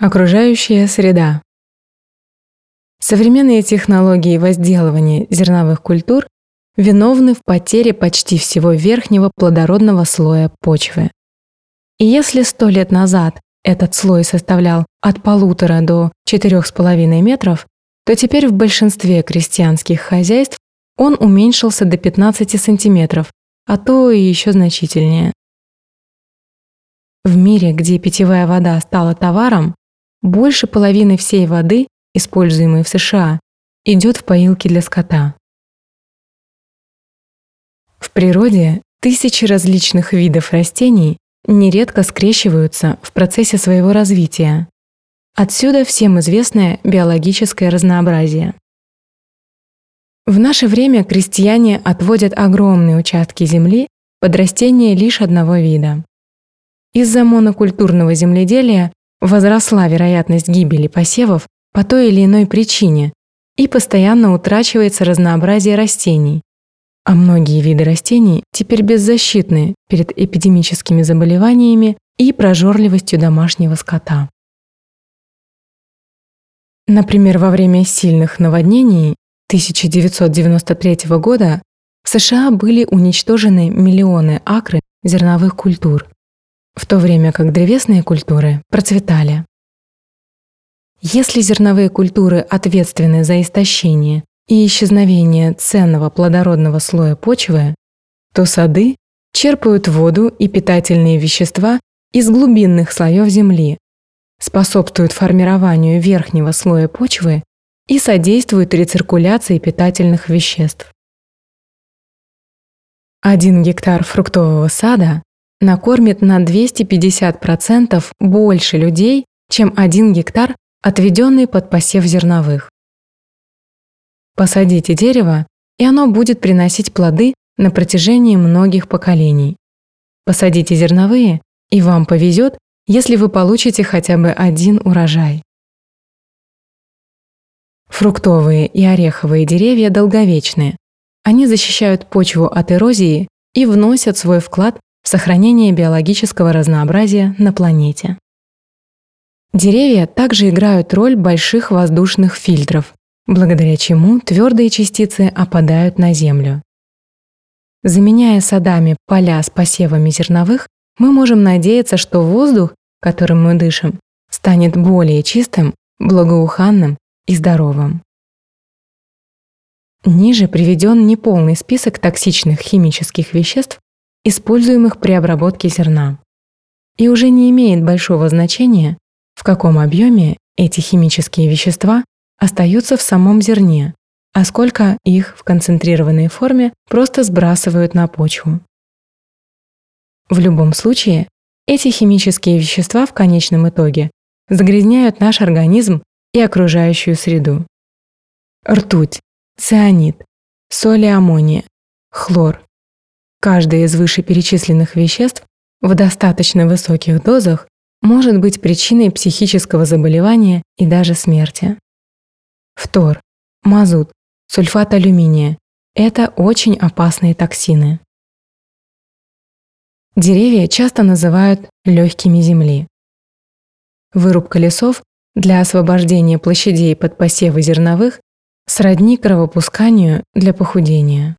Окружающая среда. Современные технологии возделывания зерновых культур виновны в потере почти всего верхнего плодородного слоя почвы. И если сто лет назад этот слой составлял от полутора до четырех с половиной метров, то теперь в большинстве крестьянских хозяйств он уменьшился до 15 сантиметров, а то и еще значительнее. В мире, где питьевая вода стала товаром, больше половины всей воды, используемой в США, идет в поилки для скота. В природе тысячи различных видов растений нередко скрещиваются в процессе своего развития. Отсюда всем известное биологическое разнообразие. В наше время крестьяне отводят огромные участки земли под растения лишь одного вида. Из-за монокультурного земледелия возросла вероятность гибели посевов по той или иной причине и постоянно утрачивается разнообразие растений, а многие виды растений теперь беззащитны перед эпидемическими заболеваниями и прожорливостью домашнего скота. Например, во время сильных наводнений 1993 года в США были уничтожены миллионы акры зерновых культур, в то время как древесные культуры процветали. Если зерновые культуры ответственны за истощение и исчезновение ценного плодородного слоя почвы, то сады черпают воду и питательные вещества из глубинных слоев земли, способствуют формированию верхнего слоя почвы и содействуют рециркуляции питательных веществ. Один гектар фруктового сада накормит на 250% больше людей, чем один гектар, отведенный под посев зерновых. Посадите дерево, и оно будет приносить плоды на протяжении многих поколений. Посадите зерновые, и вам повезет, если вы получите хотя бы один урожай. Фруктовые и ореховые деревья долговечные. Они защищают почву от эрозии и вносят свой вклад сохранение биологического разнообразия на планете. Деревья также играют роль больших воздушных фильтров, благодаря чему твердые частицы опадают на Землю. Заменяя садами поля с посевами зерновых, мы можем надеяться, что воздух, которым мы дышим, станет более чистым, благоуханным и здоровым. Ниже приведен неполный список токсичных химических веществ, используемых при обработке зерна. И уже не имеет большого значения, в каком объеме эти химические вещества остаются в самом зерне, а сколько их в концентрированной форме просто сбрасывают на почву. В любом случае, эти химические вещества в конечном итоге загрязняют наш организм и окружающую среду. Ртуть, цианид, соли аммония, хлор, Каждое из вышеперечисленных веществ в достаточно высоких дозах может быть причиной психического заболевания и даже смерти. Фтор, мазут, сульфат алюминия – это очень опасные токсины. Деревья часто называют легкими земли. Вырубка лесов для освобождения площадей под посевы зерновых сродни кровопусканию для похудения.